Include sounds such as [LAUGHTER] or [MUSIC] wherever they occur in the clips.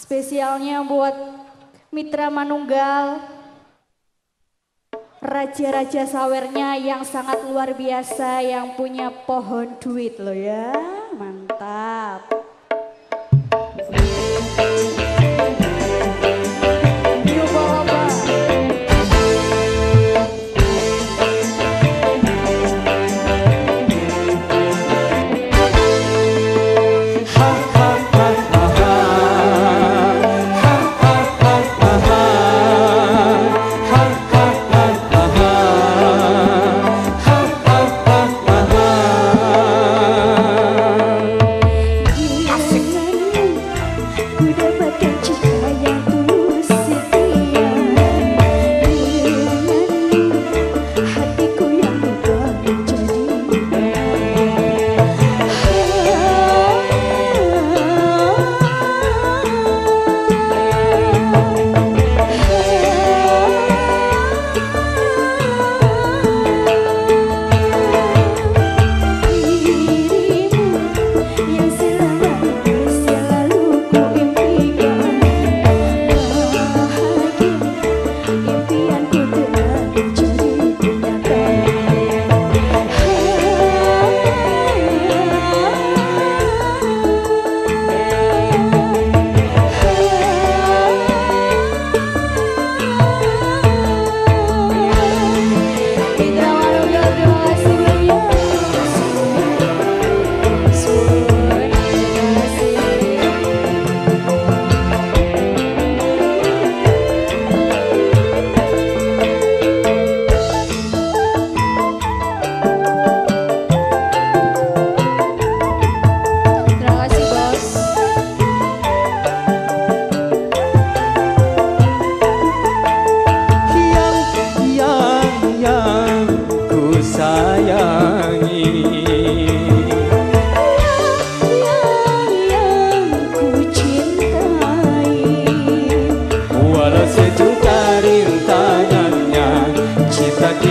Spesialnya buat mitra manunggal, raja-raja sawernya yang sangat luar biasa yang punya pohon duit loh ya.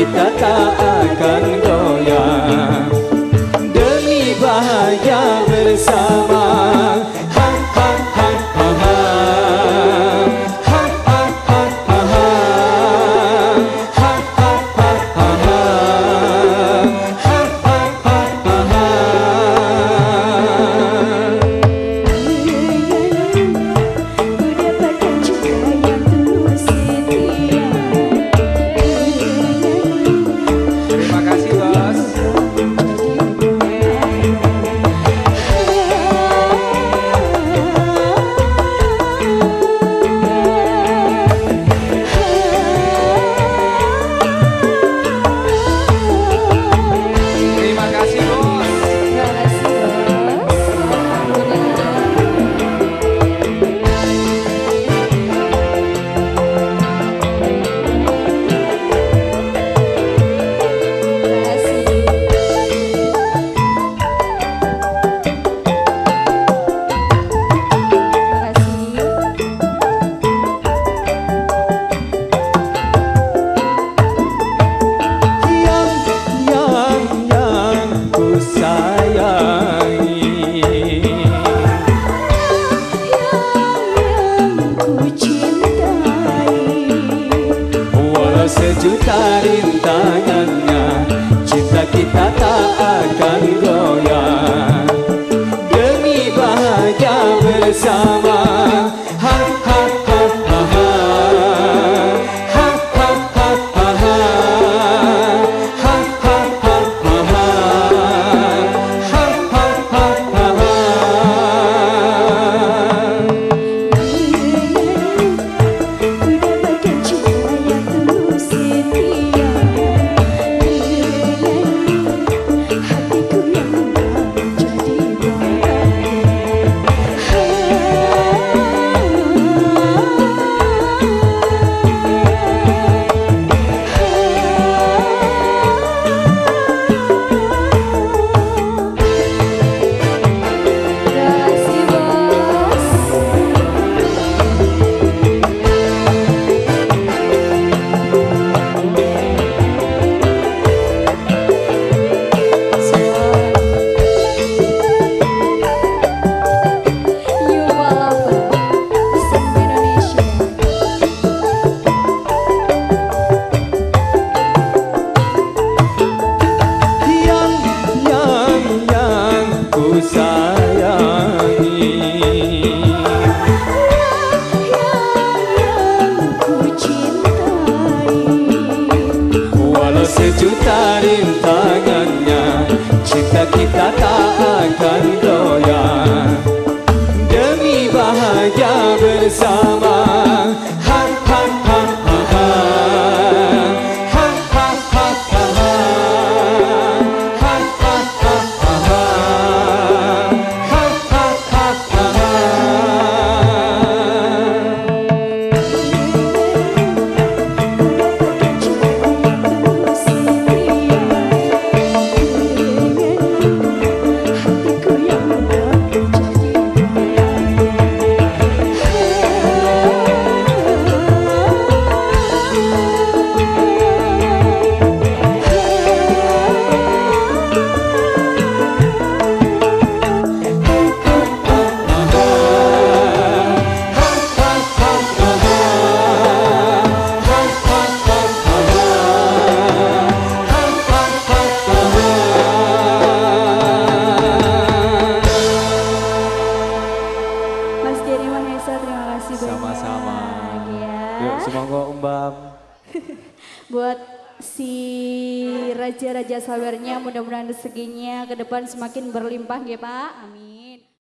kita ta akan Semoga Umbam. [LAUGHS] Buat si raja-raja sawernya mudah-mudahan rezekinya ke depan semakin berlimpah ya Pak. Amin.